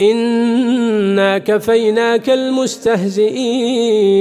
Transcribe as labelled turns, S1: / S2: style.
S1: إنا كفيناك المستهزئين.